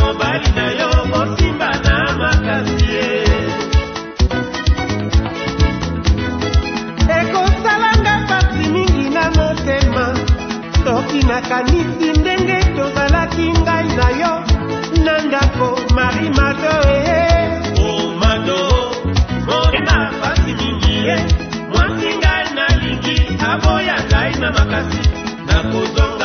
mobali na yo kosimba na makasi ye ekosalanga mpasi mingi na motema soki nakanisi ndenge tozalaki ngai na yo na ndako mari mado ee omado oh, motema mpasi mingi ye mwasi ngai nalingi aboya ngai na makasi nakozonga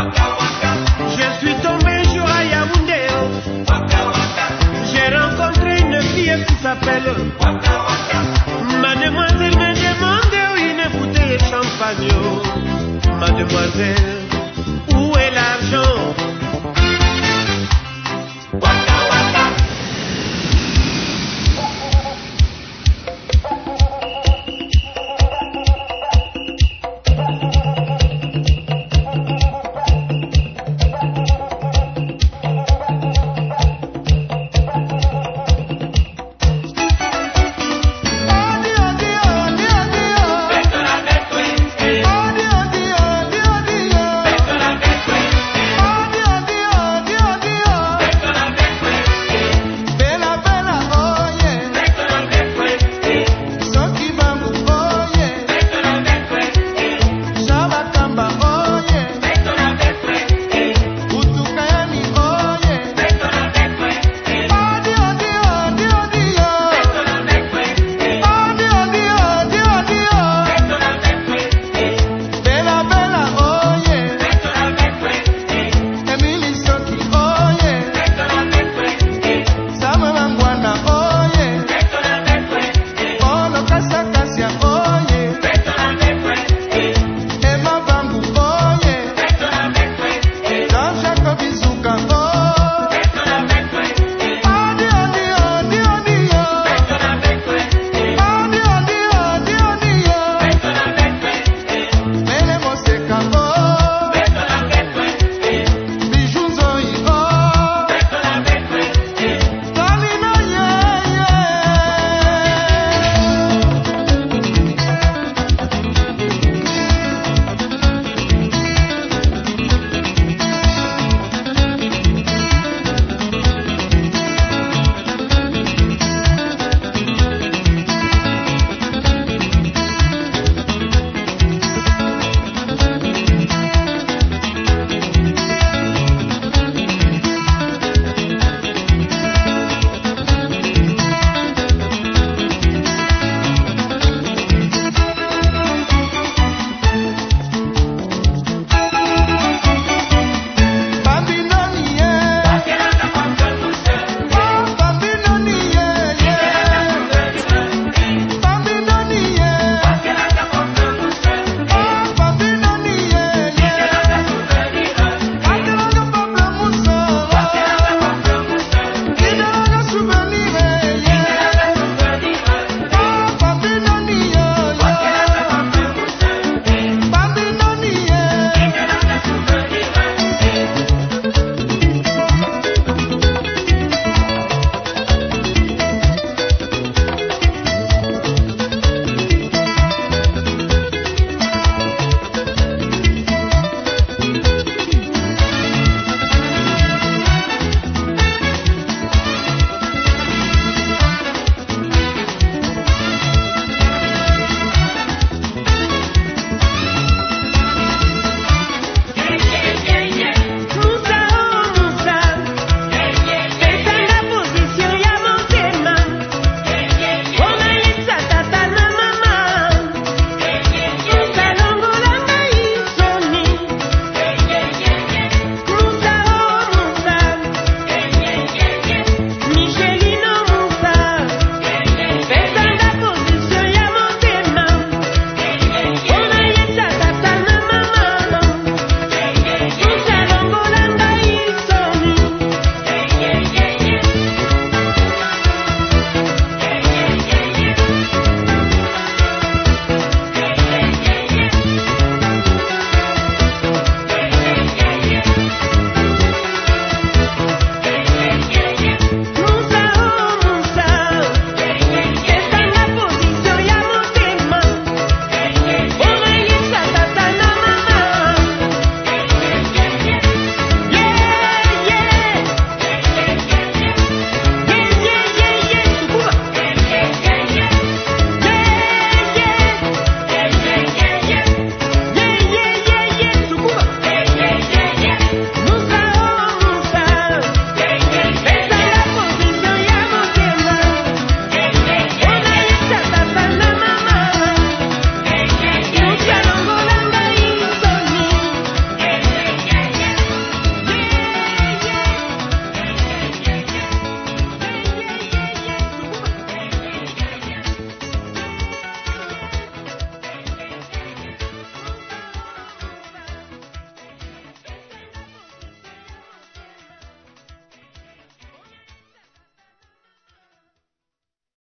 Je suis tombé à Yaoundé J'ai rencontré une fille qui s'appelle Mademoiselle me demande une bouteille de champagne. Mademoiselle.